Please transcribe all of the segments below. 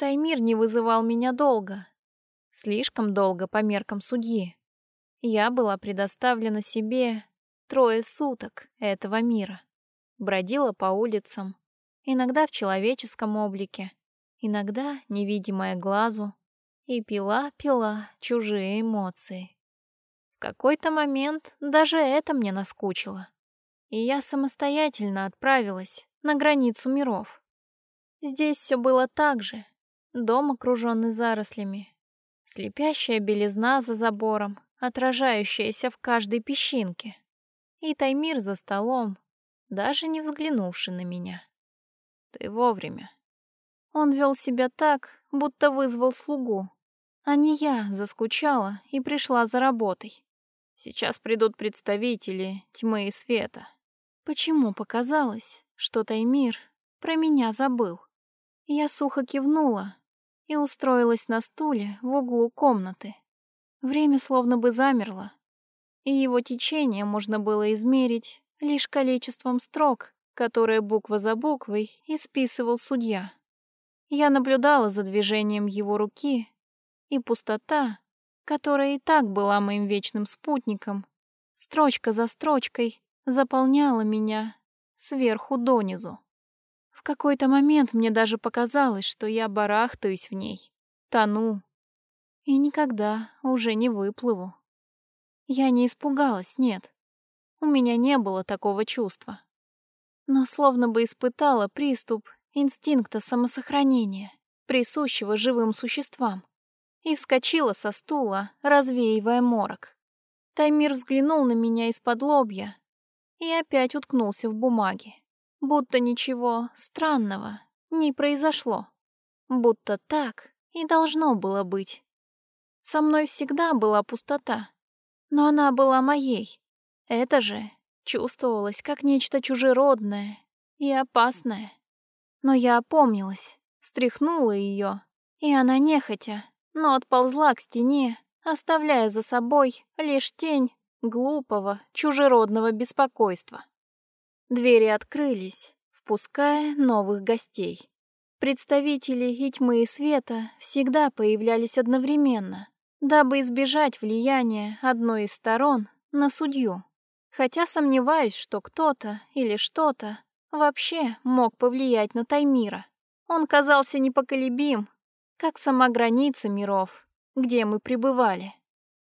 Таймир не вызывал меня долго. Слишком долго по меркам судьи. Я была предоставлена себе трое суток этого мира. Бродила по улицам, иногда в человеческом облике, иногда невидимая глазу, и пила-пила чужие эмоции. В какой-то момент даже это мне наскучило, и я самостоятельно отправилась на границу миров. Здесь все было так же. Дом, окруженный зарослями, слепящая белизна за забором, отражающаяся в каждой песчинке, и Таймир за столом, даже не взглянувший на меня. «Ты вовремя», он вел себя так, будто вызвал слугу, а не я заскучала и пришла за работой. Сейчас придут представители тьмы и света. Почему показалось, что Таймир про меня забыл? Я сухо кивнула и устроилась на стуле в углу комнаты. Время словно бы замерло, и его течение можно было измерить лишь количеством строк, которые буква за буквой исписывал судья. Я наблюдала за движением его руки, и пустота, которая и так была моим вечным спутником, строчка за строчкой заполняла меня сверху донизу. В какой-то момент мне даже показалось, что я барахтаюсь в ней, тону, и никогда уже не выплыву. Я не испугалась, нет. У меня не было такого чувства. Но словно бы испытала приступ инстинкта самосохранения, присущего живым существам, и вскочила со стула, развеивая морок. Таймир взглянул на меня из-под лобья и опять уткнулся в бумаги, будто ничего странного не произошло, будто так и должно было быть. Со мной всегда была пустота, но она была моей. Это же чувствовалось как нечто чужеродное и опасное. Но я опомнилась, стряхнула ее, и она нехотя, но отползла к стене, оставляя за собой лишь тень глупого, чужеродного беспокойства. Двери открылись, впуская новых гостей. Представители и тьмы и света всегда появлялись одновременно, дабы избежать влияния одной из сторон на судью. Хотя сомневаюсь, что кто-то или что-то вообще мог повлиять на Таймира. Он казался непоколебим, как сама граница миров, где мы пребывали.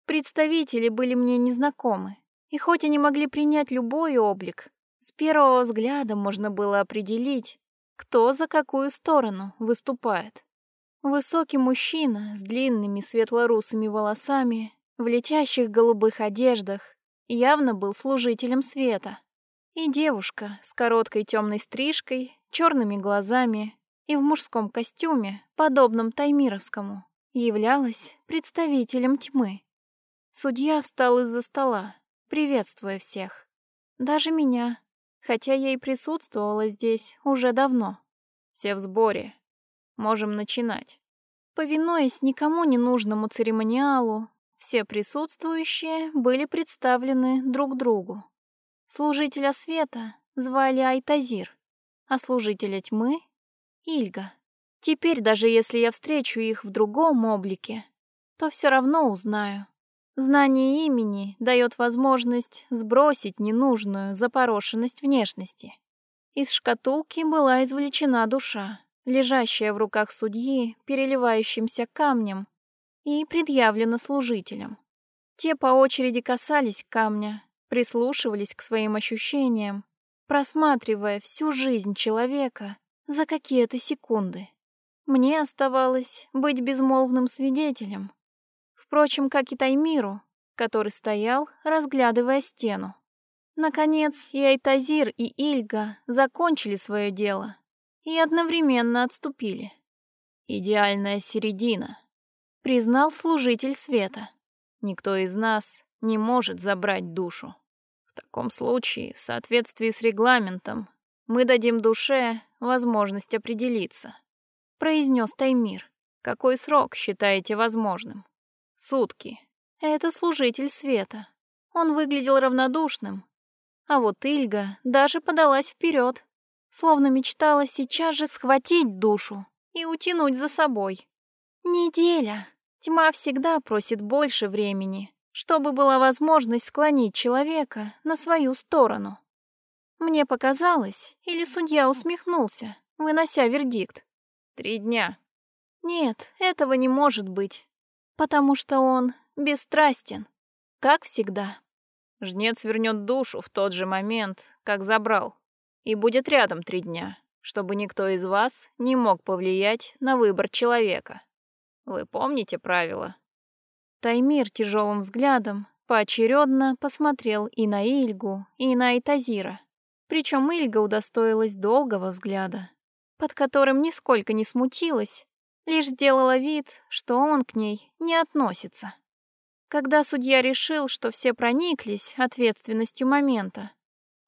Представители были мне незнакомы, и хоть они могли принять любой облик, с первого взгляда можно было определить, кто за какую сторону выступает. Высокий мужчина с длинными светлорусыми волосами, в летящих голубых одеждах, явно был служителем света и девушка с короткой темной стрижкой, черными глазами и в мужском костюме, подобном таймировскому, являлась представителем тьмы. Судья встал из-за стола, приветствуя всех. Даже меня, хотя я и присутствовала здесь уже давно. Все в сборе. Можем начинать. Повинуясь никому не нужному церемониалу, все присутствующие были представлены друг другу. Служителя света звали Айтазир, а служителя тьмы — Ильга. Теперь, даже если я встречу их в другом облике, то все равно узнаю. Знание имени дает возможность сбросить ненужную запорошенность внешности. Из шкатулки была извлечена душа, лежащая в руках судьи, переливающимся камнем, и предъявлена служителям. Те по очереди касались камня, прислушивались к своим ощущениям, просматривая всю жизнь человека за какие-то секунды. Мне оставалось быть безмолвным свидетелем. Впрочем, как и Таймиру, который стоял, разглядывая стену. Наконец, и Айтазир, и Ильга закончили свое дело и одновременно отступили. «Идеальная середина», — признал служитель света. «Никто из нас не может забрать душу. В таком случае, в соответствии с регламентом, мы дадим душе возможность определиться, произнес Таймир. Какой срок считаете возможным? Сутки. Это служитель света. Он выглядел равнодушным. А вот Ильга даже подалась вперед, словно мечтала сейчас же схватить душу и утянуть за собой. Неделя. Тьма всегда просит больше времени, чтобы была возможность склонить человека на свою сторону. Мне показалось, или судья усмехнулся, вынося вердикт. Три дня. Нет, этого не может быть, потому что он бесстрастен, как всегда. Жнец вернет душу в тот же момент, как забрал, и будет рядом три дня, чтобы никто из вас не мог повлиять на выбор человека. Вы помните правила?» Таймир тяжелым взглядом поочередно посмотрел и на Ильгу, и на Итазира. Причем Ильга удостоилась долгого взгляда, под которым нисколько не смутилась, лишь сделала вид, что он к ней не относится. Когда судья решил, что все прониклись ответственностью момента,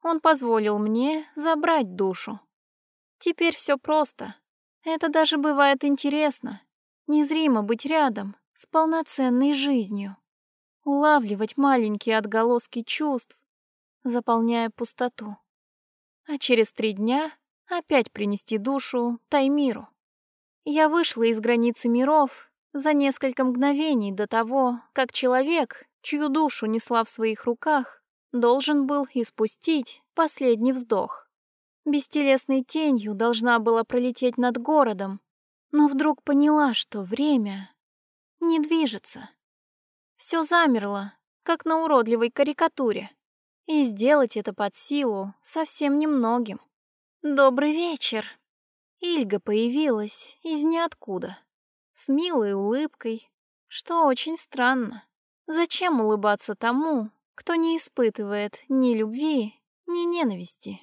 он позволил мне забрать душу. Теперь все просто. Это даже бывает интересно. Незримо быть рядом с полноценной жизнью. Улавливать маленькие отголоски чувств, заполняя пустоту. А через три дня опять принести душу Таймиру. Я вышла из границы миров за несколько мгновений до того, как человек, чью душу несла в своих руках, должен был испустить последний вздох. Бестелесной тенью должна была пролететь над городом, но вдруг поняла, что время не движется. Все замерло, как на уродливой карикатуре, и сделать это под силу совсем немногим. «Добрый вечер!» Ильга появилась из ниоткуда с милой улыбкой, что очень странно. Зачем улыбаться тому, кто не испытывает ни любви, ни ненависти?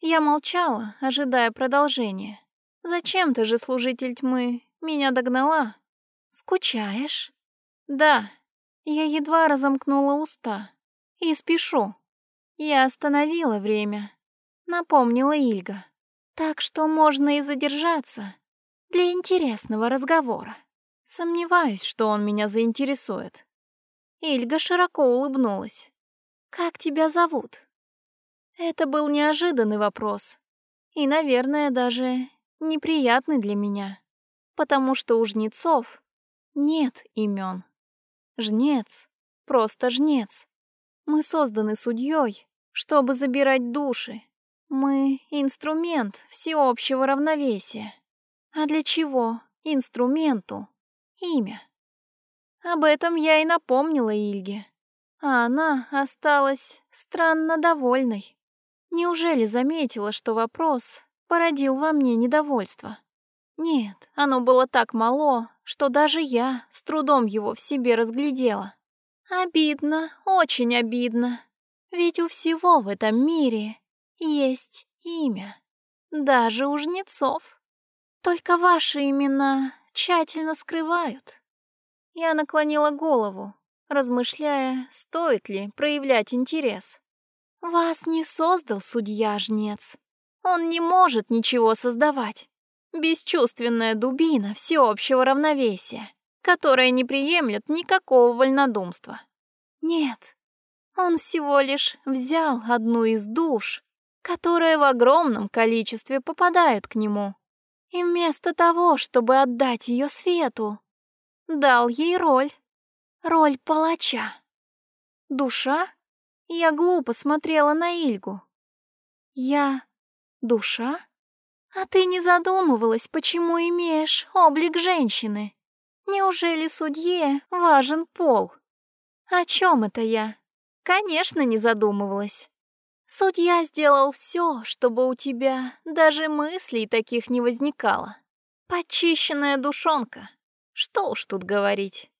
Я молчала, ожидая продолжения. Зачем ты же, служитель тьмы, меня догнала? Скучаешь? Да. Я едва разомкнула уста. И спешу. Я остановила время, напомнила Ильга. Так что можно и задержаться для интересного разговора. Сомневаюсь, что он меня заинтересует. Ильга широко улыбнулась. «Как тебя зовут?» Это был неожиданный вопрос. И, наверное, даже неприятный для меня. Потому что у жнецов нет имен. Жнец, просто жнец. Мы созданы судьей, чтобы забирать души. Мы — инструмент всеобщего равновесия. А для чего инструменту имя? Об этом я и напомнила Ильге. А она осталась странно довольной. Неужели заметила, что вопрос породил во мне недовольство? Нет, оно было так мало, что даже я с трудом его в себе разглядела. Обидно, очень обидно. Ведь у всего в этом мире есть имя. Даже у жнецов. Только ваши имена тщательно скрывают. Я наклонила голову, размышляя, стоит ли проявлять интерес. Вас не создал судья-жнец. Он не может ничего создавать. Бесчувственная дубина всеобщего равновесия, которая не приемлет никакого вольнодумства. Нет, он всего лишь взял одну из душ, которые в огромном количестве попадают к нему, и вместо того, чтобы отдать ее свету, дал ей роль. Роль палача. Душа? Я глупо смотрела на Ильгу. Я душа? А ты не задумывалась, почему имеешь облик женщины? Неужели судье важен пол? О чем это я? Конечно, не задумывалась. Судья сделал все, чтобы у тебя даже мыслей таких не возникало. Почищенная душонка. Что уж тут говорить.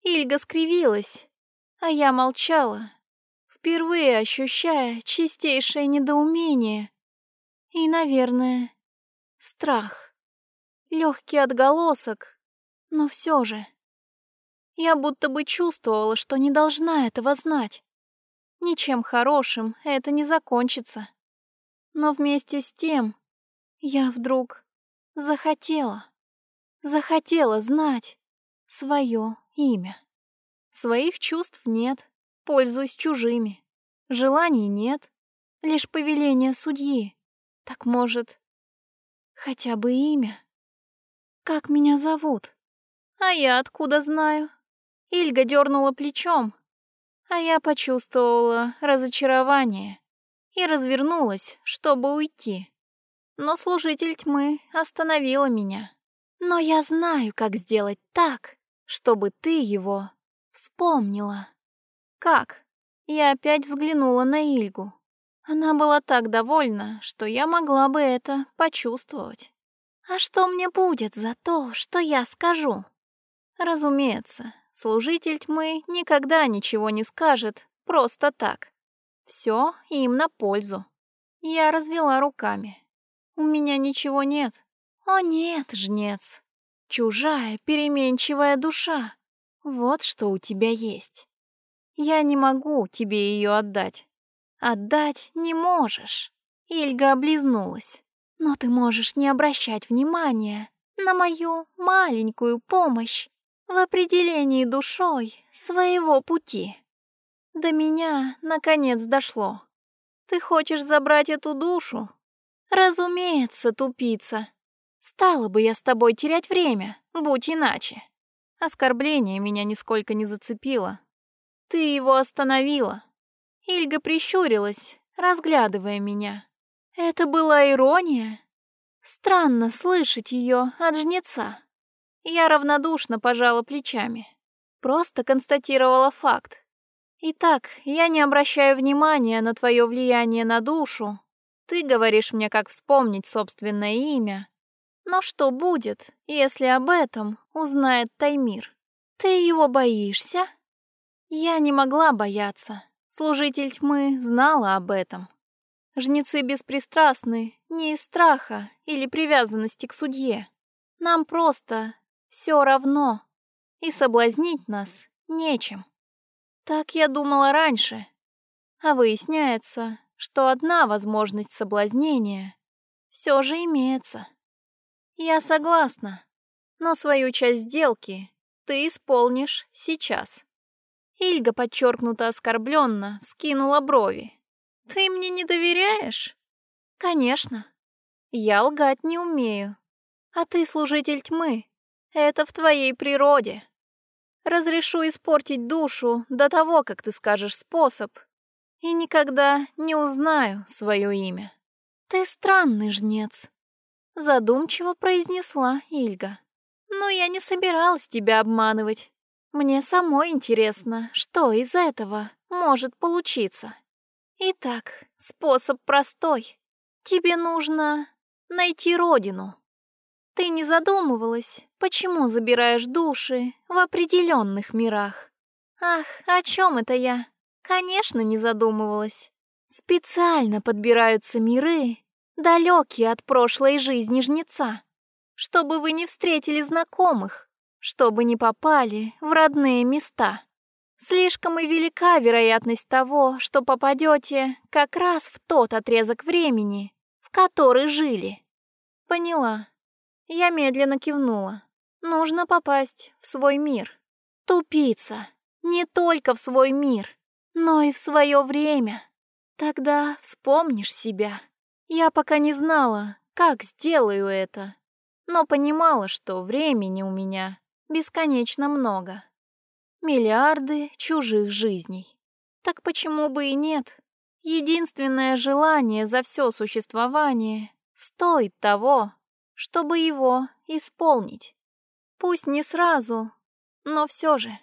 Ильга скривилась, а я молчала, впервые ощущая чистейшее недоумение и, наверное, страх. Легкий отголосок, но все же. Я будто бы чувствовала, что не должна этого знать. Ничем хорошим это не закончится. Но вместе с тем я вдруг захотела, захотела знать свое имя. Своих чувств нет, пользуюсь чужими. Желаний нет, лишь повеление судьи. Так может, хотя бы имя? как меня зовут?» «А я откуда знаю?» Ильга дернула плечом, а я почувствовала разочарование и развернулась, чтобы уйти. Но служитель тьмы остановила меня. «Но я знаю, как сделать так, чтобы ты его вспомнила». «Как?» Я опять взглянула на Ильгу. Она была так довольна, что я могла бы это почувствовать. «А что мне будет за то, что я скажу?» Разумеется, служитель тьмы никогда ничего не скажет просто так. Все им на пользу. Я развела руками. У меня ничего нет. О нет, жнец. Чужая, переменчивая душа. Вот что у тебя есть. Я не могу тебе ее отдать. Отдать не можешь. Ильга облизнулась. Но ты можешь не обращать внимания на мою маленькую помощь в определении душой своего пути. До меня, наконец, дошло. Ты хочешь забрать эту душу? Разумеется, тупица. Стала бы я с тобой терять время, будь иначе. Оскорбление меня нисколько не зацепило. Ты его остановила. Ильга прищурилась, разглядывая меня. Это была ирония? Странно слышать ее от жнеца. Я равнодушно пожала плечами. Просто констатировала факт. Итак, я не обращаю внимания на твое влияние на душу. Ты говоришь мне, как вспомнить собственное имя. Но что будет, если об этом узнает Таймир? Ты его боишься? Я не могла бояться. Служитель тьмы знала об этом. Жнецы беспристрастны не из страха или привязанности к судье. Нам просто все равно, и соблазнить нас нечем. Так я думала раньше, а выясняется, что одна возможность соблазнения все же имеется. Я согласна, но свою часть сделки ты исполнишь сейчас. Ильга подчеркнуто оскорбленно вскинула брови. Ты мне не доверяешь? Конечно. Я лгать не умею. А ты служитель тьмы. Это в твоей природе. Разрешу испортить душу до того, как ты скажешь способ, и никогда не узнаю свое имя. Ты странный жнец, задумчиво произнесла Ильга. Но я не собиралась тебя обманывать. Мне самой интересно, что из этого может получиться. Итак, способ простой. Тебе нужно найти родину. Ты не задумывалась, почему забираешь души в определенных мирах? Ах, о чем это я? Конечно, не задумывалась. Специально подбираются миры, далекие от прошлой жизни жнеца, чтобы вы не встретили знакомых, чтобы не попали в родные места. Слишком и велика вероятность того, что попадете как раз в тот отрезок времени, в который жили. Поняла. Я медленно кивнула. Нужно попасть в свой мир. Тупица. Не только в свой мир, но и в свое время. Тогда вспомнишь себя. Я пока не знала, как сделаю это, но понимала, что времени у меня бесконечно много. Миллиарды чужих жизней. Так почему бы и нет? Единственное желание за все существование стоит того, чтобы его исполнить. Пусть не сразу, но все же.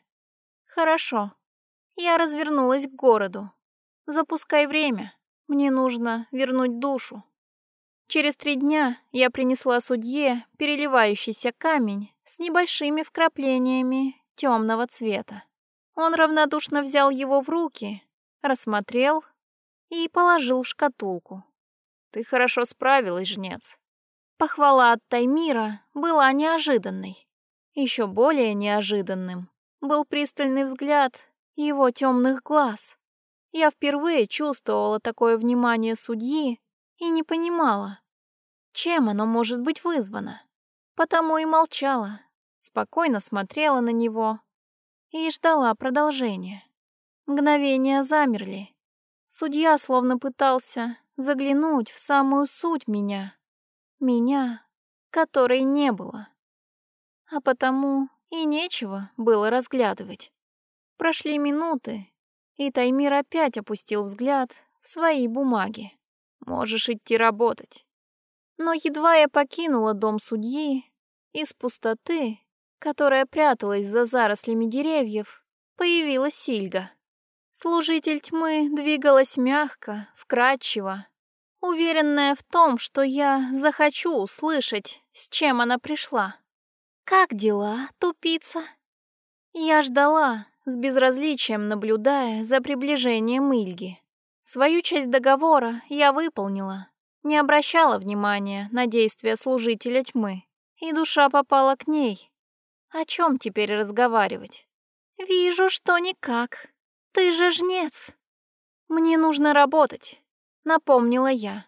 Хорошо. Я развернулась к городу. Запускай время. Мне нужно вернуть душу. Через три дня я принесла судье переливающийся камень с небольшими вкраплениями темного цвета. Он равнодушно взял его в руки, рассмотрел и положил в шкатулку. «Ты хорошо справилась, жнец. Похвала от Таймира была неожиданной. Еще более неожиданным был пристальный взгляд его темных глаз. Я впервые чувствовала такое внимание судьи и не понимала, чем оно может быть вызвано. Потому и молчала, спокойно смотрела на него и ждала продолжения. Мгновения замерли. Судья словно пытался заглянуть в самую суть меня, меня, которой не было. А потому и нечего было разглядывать. Прошли минуты, и Таймир опять опустил взгляд в свои бумаги. «Можешь идти работать». Но едва я покинула дом судьи, из пустоты, которая пряталась за зарослями деревьев, появилась Сильга. Служитель тьмы двигалась мягко, вкрадчиво, уверенная в том, что я захочу услышать, с чем она пришла. «Как дела, тупица?» Я ждала, с безразличием наблюдая за приближением Ильги. Свою часть договора я выполнила, не обращала внимания на действия служителя тьмы, и душа попала к ней. О чем теперь разговаривать? «Вижу, что никак. Ты же жнец». «Мне нужно работать», — напомнила я.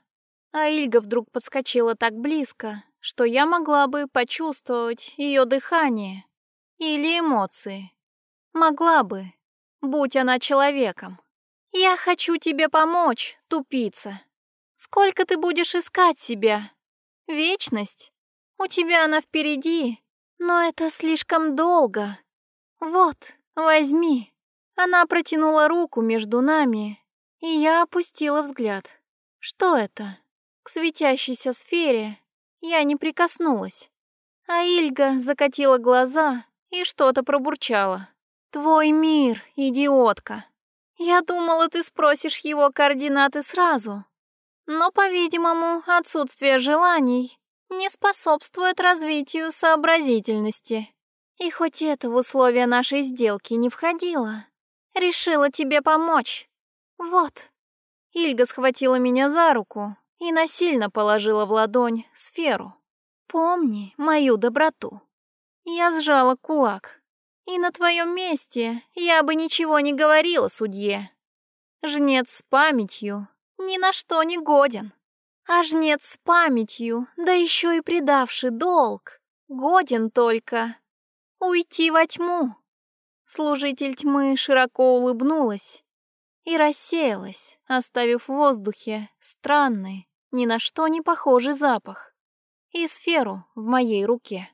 А Ильга вдруг подскочила так близко, что я могла бы почувствовать ее дыхание или эмоции. Могла бы, будь она человеком. «Я хочу тебе помочь, тупица. Сколько ты будешь искать себя? Вечность? У тебя она впереди, но это слишком долго. Вот, возьми». Она протянула руку между нами, и я опустила взгляд. Что это? К светящейся сфере я не прикоснулась. А Ильга закатила глаза и что-то пробурчала. «Твой мир, идиотка! Я думала, ты спросишь его координаты сразу. Но, по-видимому, отсутствие желаний не способствует развитию сообразительности. И хоть это в условия нашей сделки не входило, решила тебе помочь. Вот». Ильга схватила меня за руку и насильно положила в ладонь сферу. «Помни мою доброту». Я сжала кулак. «И на твоем месте я бы ничего не говорила судье. Жнец с памятью ни на что не годен. А жнец с памятью, да еще и предавший долг, годен только уйти во тьму». Служитель тьмы широко улыбнулась и рассеялась, оставив в воздухе странный, ни на что не похожий запах и сферу в моей руке.